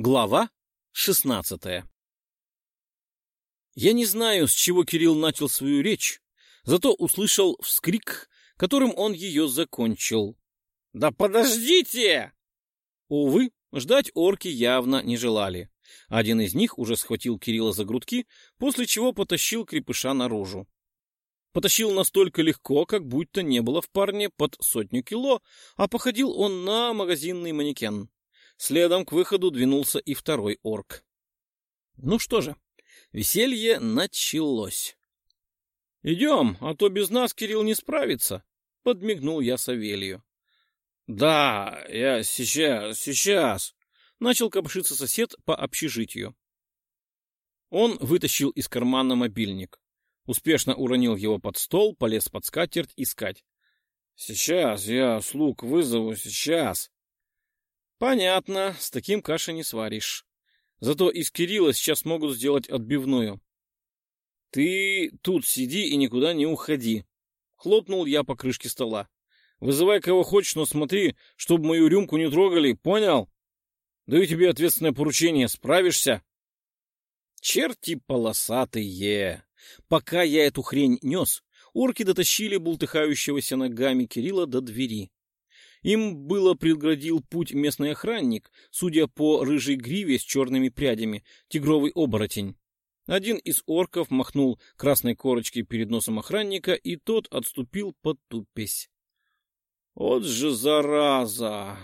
Глава шестнадцатая Я не знаю, с чего Кирилл начал свою речь, зато услышал вскрик, которым он ее закончил. «Да подождите!» Увы, ждать орки явно не желали. Один из них уже схватил Кирилла за грудки, после чего потащил крепыша наружу. Потащил настолько легко, как будто не было в парне под сотню кило, а походил он на магазинный манекен. Следом к выходу двинулся и второй орк. Ну что же, веселье началось. — Идем, а то без нас Кирилл не справится, — подмигнул я Савелью. — Да, я сейчас, сейчас, — начал копшиться сосед по общежитию. Он вытащил из кармана мобильник. Успешно уронил его под стол, полез под скатерть искать. — Сейчас, я слуг вызову, сейчас. Понятно, с таким каши не сваришь. Зато из Кирилла сейчас могут сделать отбивную. Ты тут сиди и никуда не уходи. Хлопнул я по крышке стола. Вызывай кого хочешь, но смотри, чтобы мою рюмку не трогали, понял? Даю тебе ответственное поручение, справишься? Черти полосатые! Пока я эту хрень нес, орки дотащили бултыхающегося ногами Кирилла до двери. Им было преградил путь местный охранник, судя по рыжей гриве с черными прядями, тигровый оборотень. Один из орков махнул красной корочкой перед носом охранника, и тот отступил под тупесь. Вот же зараза!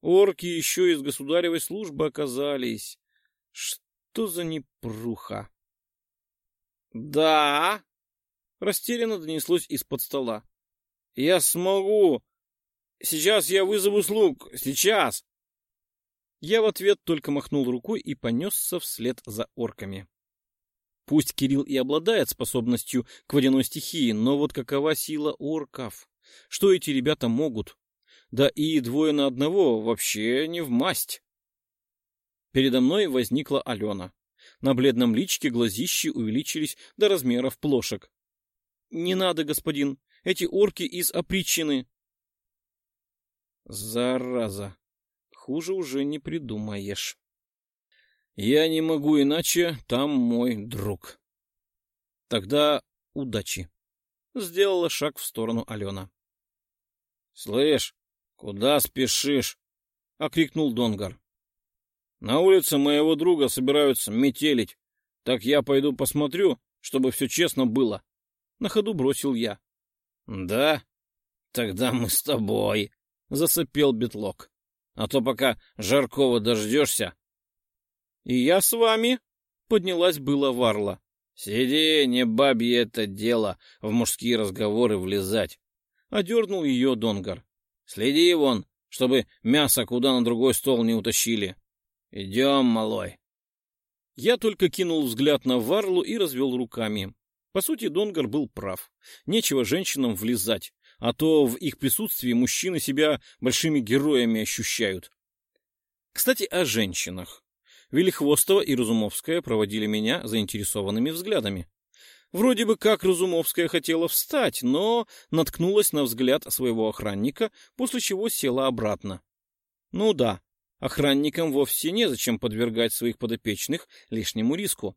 Орки еще из государевой службы оказались. Что за непруха? — Да! — растерянно донеслось из-под стола. — Я смогу! Сейчас я вызову слуг. Сейчас. Я в ответ только махнул рукой и понесся вслед за орками. Пусть Кирилл и обладает способностью к водяной стихии, но вот какова сила орков? Что эти ребята могут? Да и двое на одного вообще не в масть. Передо мной возникла Алена. На бледном личке глазищи увеличились до размеров плошек. — Не надо, господин, эти орки из опричины. Зараза. Хуже уже не придумаешь. Я не могу иначе, там мой друг. Тогда удачи. Сделала шаг в сторону Алена. — Слышь, куда спешишь? — окрикнул Донгар. — На улице моего друга собираются метелить. Так я пойду посмотрю, чтобы все честно было. На ходу бросил я. — Да? Тогда мы с тобой, — засыпел Бетлок. — А то пока Жаркова дождешься... — И я с вами, — поднялась была Варла. — Сиди, не бабье это дело, в мужские разговоры влезать. Одернул ее Донгар. — Следи вон, чтобы мясо куда на другой стол не утащили. Идем, малой. Я только кинул взгляд на Варлу и развел руками. По сути, Донгар был прав. Нечего женщинам влезать а то в их присутствии мужчины себя большими героями ощущают. Кстати, о женщинах. Велихвостова и Разумовская проводили меня заинтересованными взглядами. Вроде бы как Разумовская хотела встать, но наткнулась на взгляд своего охранника, после чего села обратно. Ну да, охранникам вовсе незачем подвергать своих подопечных лишнему риску.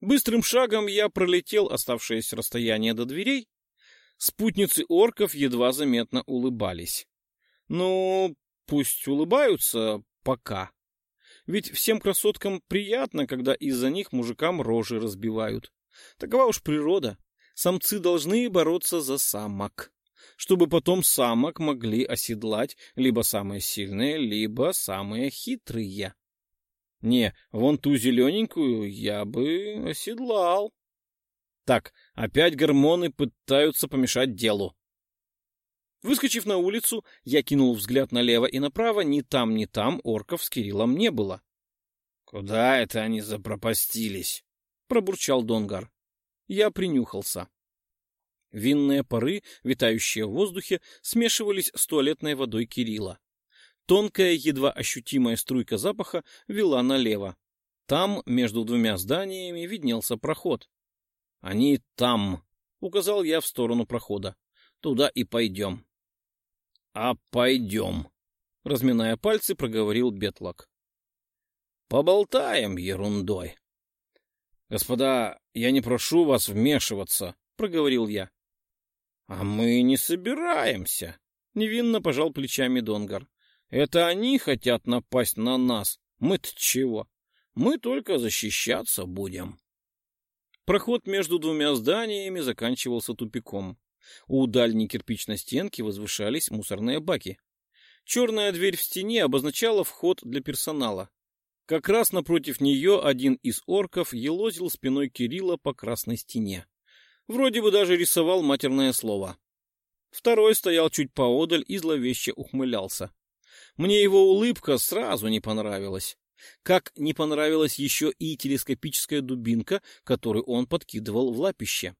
Быстрым шагом я пролетел оставшееся расстояние до дверей Спутницы орков едва заметно улыбались. Ну, пусть улыбаются пока. Ведь всем красоткам приятно, когда из-за них мужикам рожи разбивают. Такова уж природа. Самцы должны бороться за самок, чтобы потом самок могли оседлать либо самые сильные, либо самые хитрые. Не, вон ту зелененькую я бы оседлал. Так, опять гормоны пытаются помешать делу. Выскочив на улицу, я кинул взгляд налево и направо, ни там, ни там орков с Кириллом не было. — Куда это они запропастились? — пробурчал Донгар. Я принюхался. Винные пары, витающие в воздухе, смешивались с туалетной водой Кирилла. Тонкая, едва ощутимая струйка запаха вела налево. Там, между двумя зданиями, виднелся проход. — Они там, — указал я в сторону прохода. — Туда и пойдем. — А пойдем, — разминая пальцы, проговорил Бетлок. Поболтаем ерундой. — Господа, я не прошу вас вмешиваться, — проговорил я. — А мы не собираемся, — невинно пожал плечами Донгар. — Это они хотят напасть на нас. Мы-то чего? Мы только защищаться будем. Проход между двумя зданиями заканчивался тупиком. У дальней кирпичной стенки возвышались мусорные баки. Черная дверь в стене обозначала вход для персонала. Как раз напротив нее один из орков елозил спиной Кирилла по красной стене. Вроде бы даже рисовал матерное слово. Второй стоял чуть поодаль и зловеще ухмылялся. Мне его улыбка сразу не понравилась. Как не понравилась еще и телескопическая дубинка, которую он подкидывал в лапище.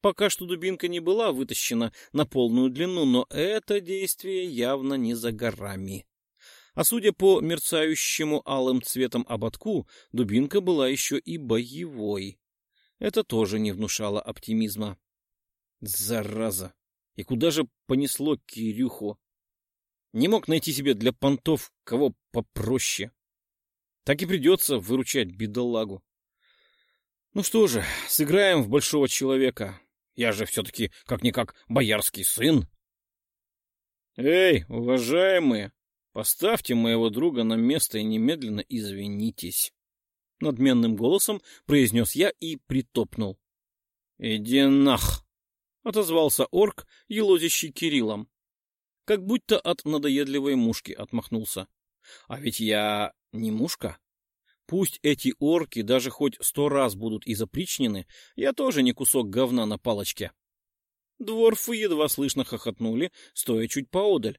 Пока что дубинка не была вытащена на полную длину, но это действие явно не за горами. А судя по мерцающему алым цветом ободку, дубинка была еще и боевой. Это тоже не внушало оптимизма. Зараза! И куда же понесло Кирюху? Не мог найти себе для понтов кого попроще. Так и придется выручать бедолагу. Ну что же, сыграем в большого человека. Я же все-таки как-никак боярский сын. Эй, уважаемые, поставьте моего друга на место и немедленно извинитесь. Надменным голосом произнес я и притопнул. Иди нах! Отозвался орк, елозящий Кириллом. Как будто от надоедливой мушки отмахнулся. А ведь я не мушка. Пусть эти орки даже хоть сто раз будут и запричнены, я тоже не кусок говна на палочке. Дворфы едва слышно хохотнули, стоя чуть поодаль.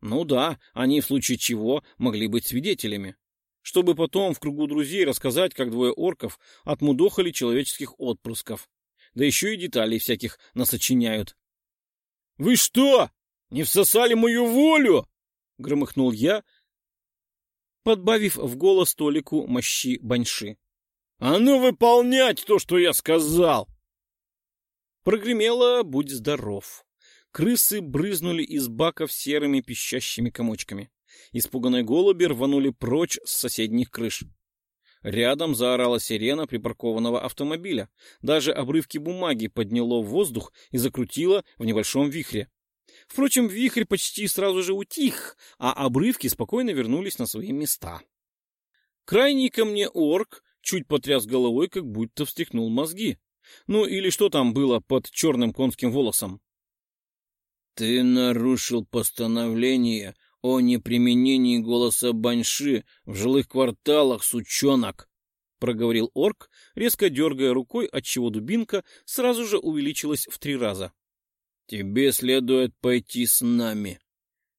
Ну да, они в случае чего могли быть свидетелями. Чтобы потом в кругу друзей рассказать, как двое орков отмудохали человеческих отпрысков. Да еще и деталей всяких насочиняют. — Вы что, не всосали мою волю? — громыхнул я, подбавив в голос Толику мощи баньши. — А ну выполнять то, что я сказал! Прогремело «Будь здоров!» Крысы брызнули из баков серыми пищащими комочками. Испуганные голуби рванули прочь с соседних крыш. Рядом заорала сирена припаркованного автомобиля. Даже обрывки бумаги подняло в воздух и закрутило в небольшом вихре. Впрочем, вихрь почти сразу же утих, а обрывки спокойно вернулись на свои места. Крайний ко мне орк чуть потряс головой, как будто встряхнул мозги. Ну или что там было под черным конским волосом. — Ты нарушил постановление о неприменении голоса баньши в жилых кварталах, сучонок! — проговорил орк, резко дергая рукой, отчего дубинка сразу же увеличилась в три раза. Тебе следует пойти с нами.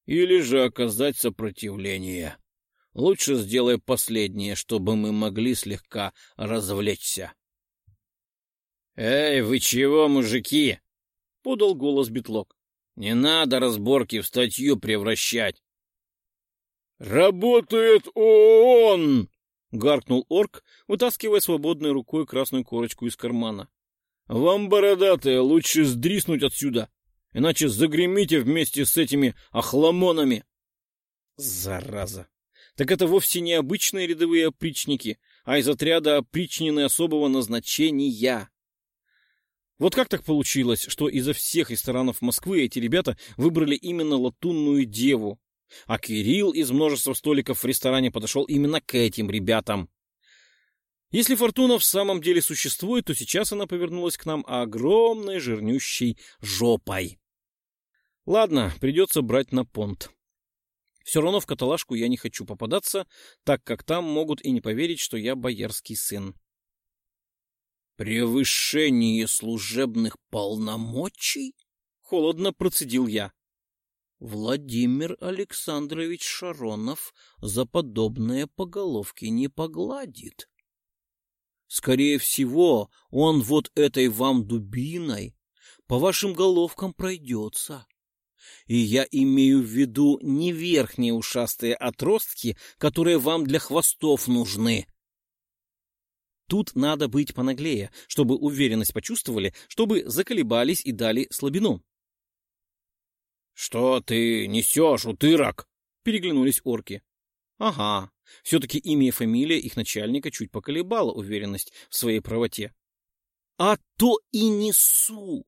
Или же оказать сопротивление. Лучше сделай последнее, чтобы мы могли слегка развлечься. — Эй, вы чего, мужики? — подал голос Битлок. — Не надо разборки в статью превращать. — Работает ООН! — гаркнул орк, вытаскивая свободной рукой красную корочку из кармана. — Вам, бородатые, лучше сдриснуть отсюда иначе загремите вместе с этими охламонами. Зараза! Так это вовсе не обычные рядовые опричники, а из отряда опричнины особого назначения. Вот как так получилось, что изо всех ресторанов Москвы эти ребята выбрали именно латунную деву, а Кирилл из множества столиков в ресторане подошел именно к этим ребятам? Если фортуна в самом деле существует, то сейчас она повернулась к нам огромной жирнющей жопой. Ладно, придется брать на понт. Все равно в каталажку я не хочу попадаться, так как там могут и не поверить, что я боярский сын. «Превышение служебных полномочий?» — холодно процедил я. Владимир Александрович Шаронов за подобное по головке не погладит. Скорее всего, он вот этой вам дубиной по вашим головкам пройдется. И я имею в виду не верхние ушастые отростки, которые вам для хвостов нужны. Тут надо быть понаглее, чтобы уверенность почувствовали, чтобы заколебались и дали слабину. — Что ты несешь, утырок? — переглянулись орки. Ага, все-таки имя и фамилия их начальника чуть поколебала уверенность в своей правоте. А то и несу.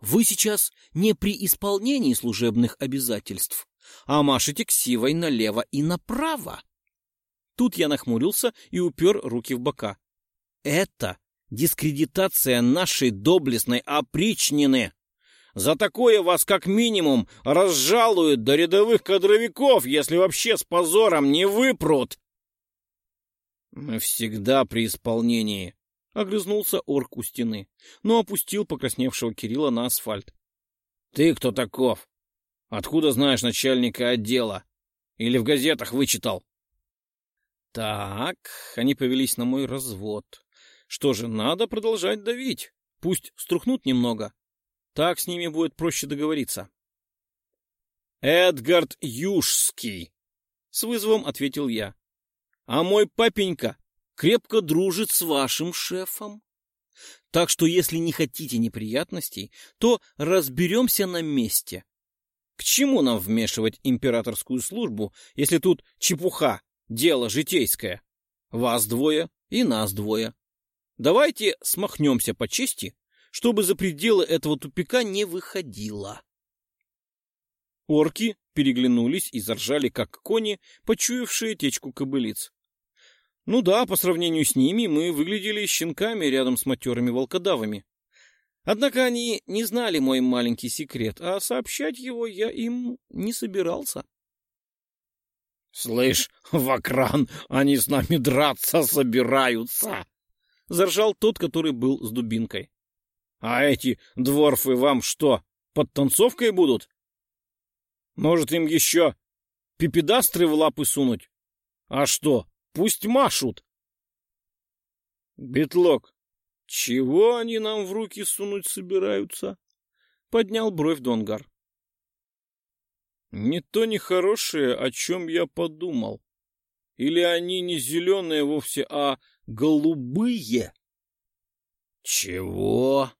Вы сейчас не при исполнении служебных обязательств, а машете ксивой налево и направо. Тут я нахмурился и упер руки в бока. Это дискредитация нашей доблестной опричнины. За такое вас как минимум разжалуют до рядовых кадровиков, если вообще с позором не выпрут. Мы всегда при исполнении, — огрызнулся орк у стены, но опустил покрасневшего Кирилла на асфальт. — Ты кто таков? Откуда знаешь начальника отдела? Или в газетах вычитал? Так, они повелись на мой развод. Что же, надо продолжать давить. Пусть струхнут немного. Так с ними будет проще договориться. «Эдгард Южский», — с вызовом ответил я. «А мой папенька крепко дружит с вашим шефом. Так что если не хотите неприятностей, то разберемся на месте. К чему нам вмешивать императорскую службу, если тут чепуха, дело житейское? Вас двое и нас двое. Давайте смахнемся по чести чтобы за пределы этого тупика не выходило. Орки переглянулись и заржали, как кони, почуявшие течку кобылиц. Ну да, по сравнению с ними мы выглядели щенками рядом с матерыми волкодавами. Однако они не знали мой маленький секрет, а сообщать его я им не собирался. — Слышь, Вакран, они с нами драться собираются! — заржал тот, который был с дубинкой. А эти дворфы вам что, под танцовкой будут? Может, им еще пипедастры в лапы сунуть? А что, пусть машут. Бетлок, чего они нам в руки сунуть собираются? Поднял бровь Донгар. Не то нехорошее, о чем я подумал. Или они не зеленые вовсе, а голубые? Чего?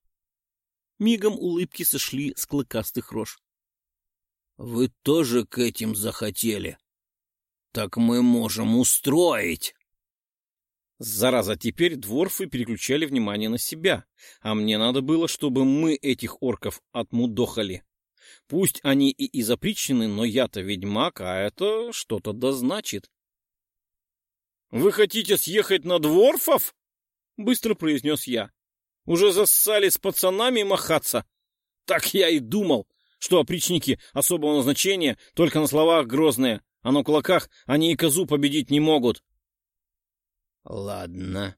Мигом улыбки сошли с клыкастых рож. — Вы тоже к этим захотели? Так мы можем устроить. Зараза, теперь дворфы переключали внимание на себя, а мне надо было, чтобы мы этих орков отмудохали. Пусть они и изопричены, но я-то ведьмак, а это что-то да значит. — Вы хотите съехать на дворфов? — быстро произнес я. Уже зассали с пацанами махаться? Так я и думал, что опричники особого назначения только на словах грозные, а на кулаках они и козу победить не могут. Ладно,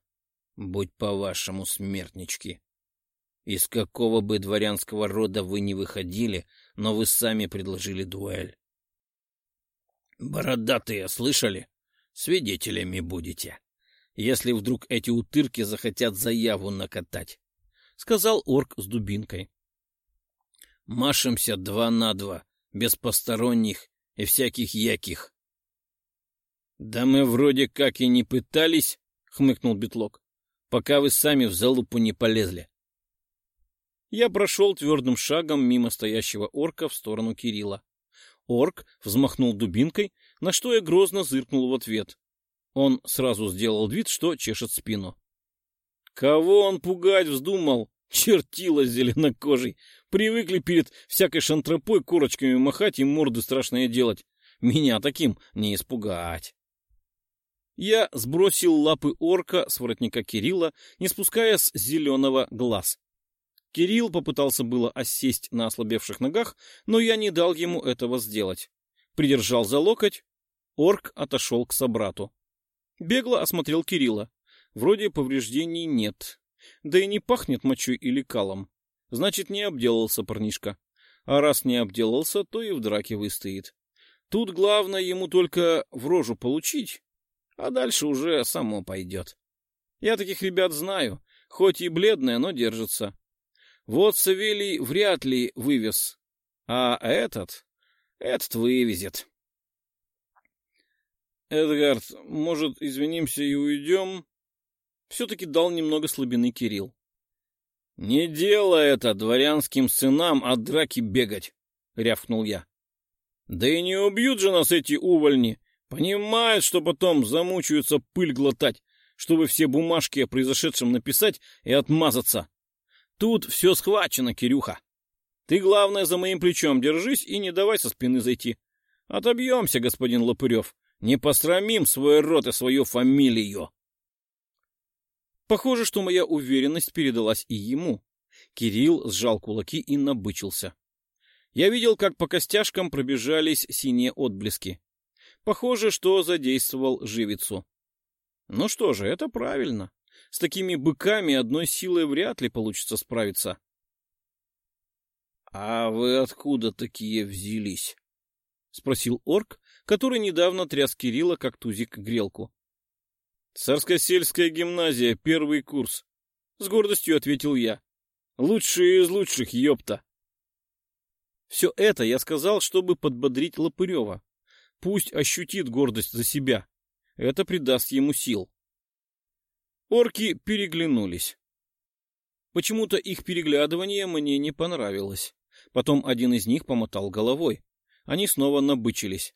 будь по-вашему, смертнички. Из какого бы дворянского рода вы не выходили, но вы сами предложили дуэль. Бородатые, слышали? Свидетелями будете если вдруг эти утырки захотят заяву накатать, — сказал орк с дубинкой. — Машемся два на два, без посторонних и всяких яких. — Да мы вроде как и не пытались, — хмыкнул Бетлок, — пока вы сами в залупу не полезли. Я прошел твердым шагом мимо стоящего орка в сторону Кирилла. Орк взмахнул дубинкой, на что я грозно зыркнул в ответ. Он сразу сделал вид, что чешет спину. Кого он пугать вздумал? Чертила зеленокожий. Привыкли перед всякой шантропой корочками махать и морды страшные делать. Меня таким не испугать. Я сбросил лапы орка с воротника Кирилла, не спуская с зеленого глаз. Кирилл попытался было осесть на ослабевших ногах, но я не дал ему этого сделать. Придержал за локоть. Орк отошел к собрату. Бегло осмотрел Кирилла. Вроде повреждений нет. Да и не пахнет мочой или калом. Значит, не обделался парнишка. А раз не обделался, то и в драке выстоит. Тут главное ему только в рожу получить, а дальше уже само пойдет. Я таких ребят знаю, хоть и бледная, но держится. Вот Савелий вряд ли вывез, а этот, этот вывезет. «Эдгард, может, извинимся и уйдем?» Все-таки дал немного слабины Кирилл. «Не дело это дворянским сынам от драки бегать!» — рявкнул я. «Да и не убьют же нас эти увольни, Понимают, что потом замучаются пыль глотать, чтобы все бумажки о произошедшем написать и отмазаться. Тут все схвачено, Кирюха. Ты, главное, за моим плечом держись и не давай со спины зайти. Отобьемся, господин Лопырев. Не посрамим свой род и свою фамилию. Похоже, что моя уверенность передалась и ему. Кирилл сжал кулаки и набычился. Я видел, как по костяшкам пробежались синие отблески. Похоже, что задействовал живицу. Ну что же, это правильно. С такими быками одной силой вряд ли получится справиться. — А вы откуда такие взялись? — спросил орк, который недавно тряс Кирилла, как тузик грелку. — Царско-сельская гимназия, первый курс. С гордостью ответил я. Лучшие из лучших, ёпта. Все это я сказал, чтобы подбодрить Лопырева. Пусть ощутит гордость за себя. Это придаст ему сил. Орки переглянулись. Почему-то их переглядывание мне не понравилось. Потом один из них помотал головой. Они снова набычились. —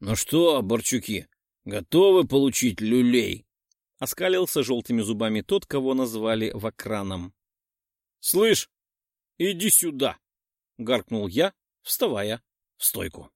Ну что, борчуки, готовы получить люлей? — оскалился желтыми зубами тот, кого назвали Вакраном. — Слышь, иди сюда! — гаркнул я, вставая в стойку.